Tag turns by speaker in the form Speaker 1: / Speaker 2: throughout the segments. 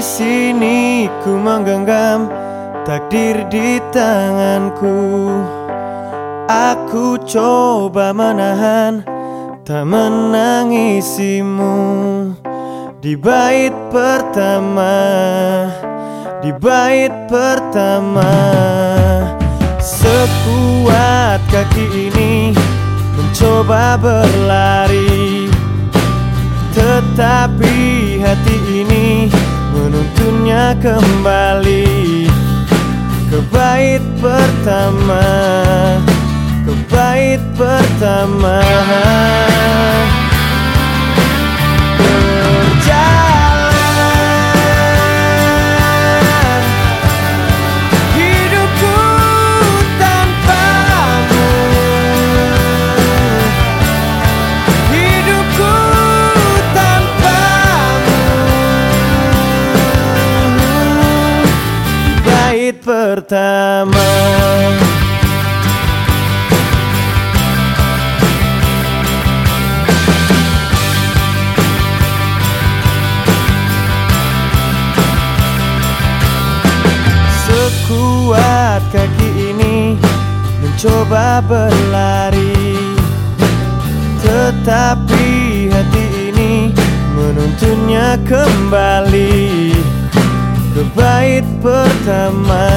Speaker 1: sini ku menggenggam takdir di tanganku. Aku coba menahan tak menangisimu. Di bait pertama Di bait pertama Sekuat kaki ini mencoba berlari. Tetapi hati ini menuntunnya kembali Ke bait pertama Ke bait pertama pertama. Sekuat kaki ini mencoba berlari. Tetapi hati ini menuntunnya kembali Ke bait pertama.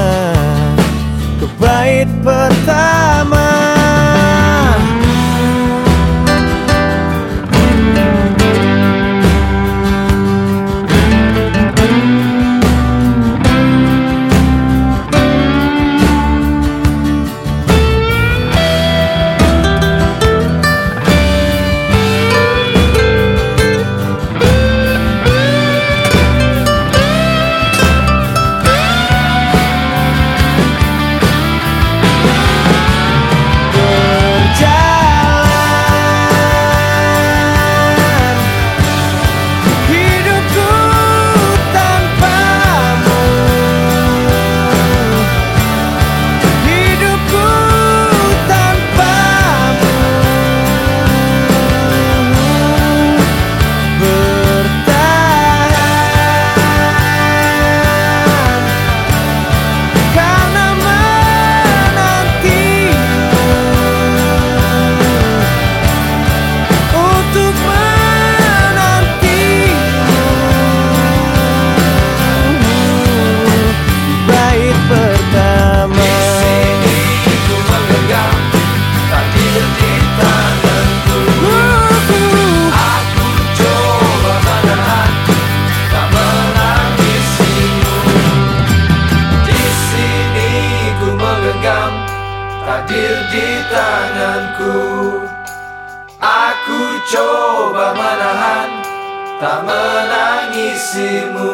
Speaker 1: Ke bait pertama
Speaker 2: takdir di tanganku. Aku coba menahan tak menangisimu